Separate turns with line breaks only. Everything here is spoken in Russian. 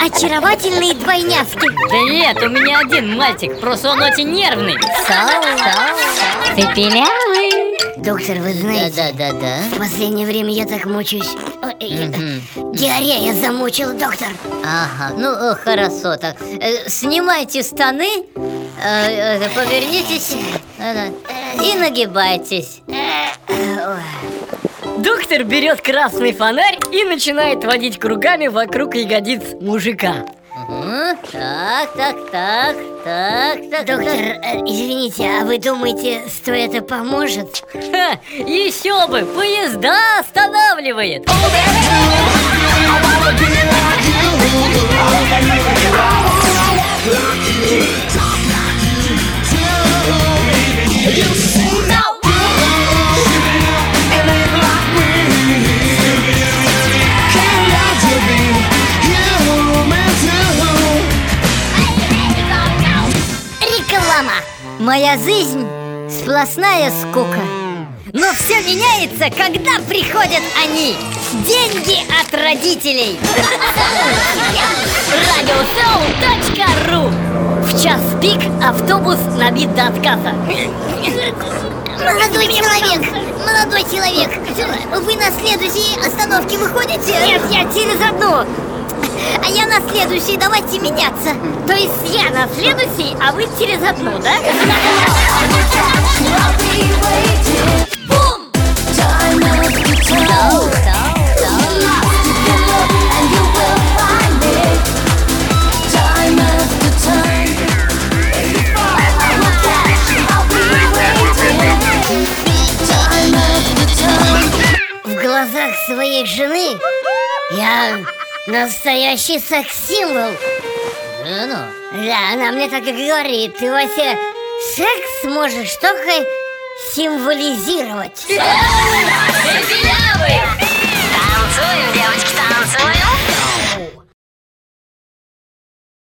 очаровательные двойнявки
Да нет, у меня один мальчик, просто он очень нервный.
Цепелявый Доктор, вы знаете,
Да-да-да-да
в последнее время я так мучаюсь. Э, Диарея замучила, доктор.
Ага, ну э, хорошо так. Э, Снимайте штаны э, Повернитесь И нагибайтесь
Доктор берет красный фонарь и начинает водить кругами вокруг ягодиц мужика
Мгм. Так, так, так, так, так
Доктор, э, извините, а вы думаете, что это поможет?
Ха, еще бы, поезда останавливает
Реклама Моя жизнь сплошная скука.
Но все меняется, когда приходят они. Деньги от родителей. Радиосоу.ру В час пик автобус набит до отказа.
Молодой человек, молодой человек. Вы на следующей остановке выходите?
Нет, я через одну
А я на следующей, давайте меняться
То есть я на следующий, а вы через одну, да?
В глазах своей жены я Настоящий секс-символ.
Да, ну?
Да, она мне так и говорит. Ты, вообще секс можешь только символизировать. Ты